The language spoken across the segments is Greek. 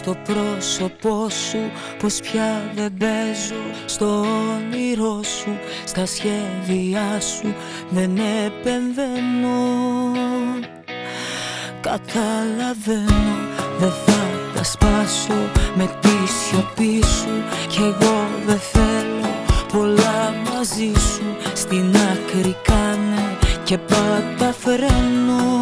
στο πρόσωπό σου Πως πια δεν παίζω στο όνειρό σου. Στα σχέδιά σου δεν επεμβαίνω. Καταλαβαίνω δεν θα τα σπάσω με τη σιωπή σου. Κι εγώ δεν θέλω πολλά μαζί σου. Στην άκρη κάνε και πάτα φρένο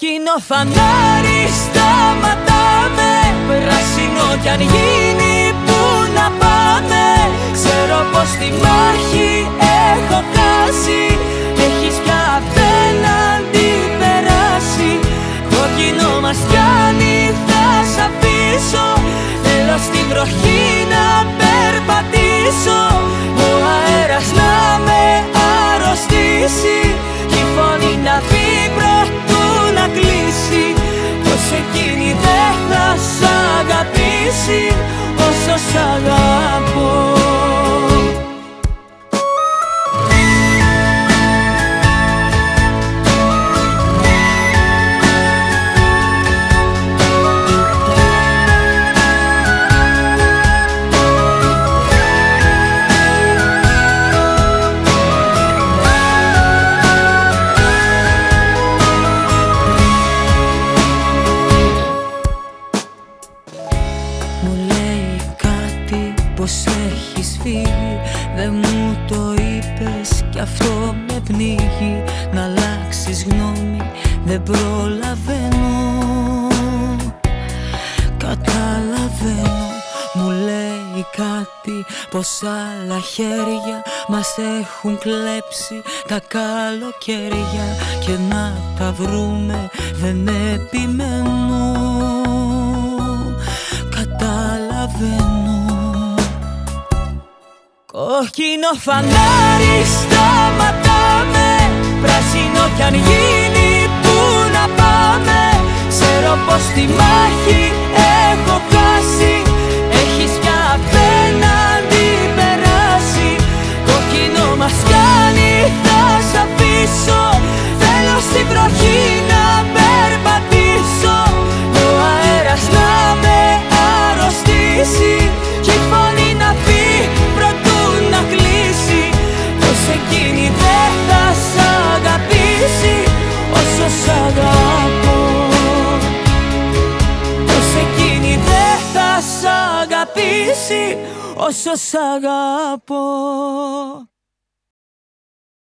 Κόκκινο φανάρι σταματάμε. Πράσινο κι αν γίνει που να πάμε Ξέρω πως τη μάχη αγαπήσει Μου λέει κάτι πως έχεις φύγει. Δεν μου το είπες κι αυτό με πνίγει. Να αλλάξεις γνώμη δεν προλαβαίνω. Καταλαβαίνω. Μου λέει κάτι πως άλλα χέρια μας έχουν κλέψει τα καλοκαίρια. Και να τα βρούμε δεν επιμένω Καταλαβαίνω Κόκκινο φανάρι σταματάμε Πράσινο κι αν γίνει που να πάμε. Ξέρω πως τη μάχη αρρωστήσει Κι η φωνή να πει πρωτού να κλείσει Πως εκείνη δεν θα σ' αγαπήσει όσο σ' αγαπώ Πως εκείνη δεν θα σ' αγαπήσει όσο σ' αγαπώ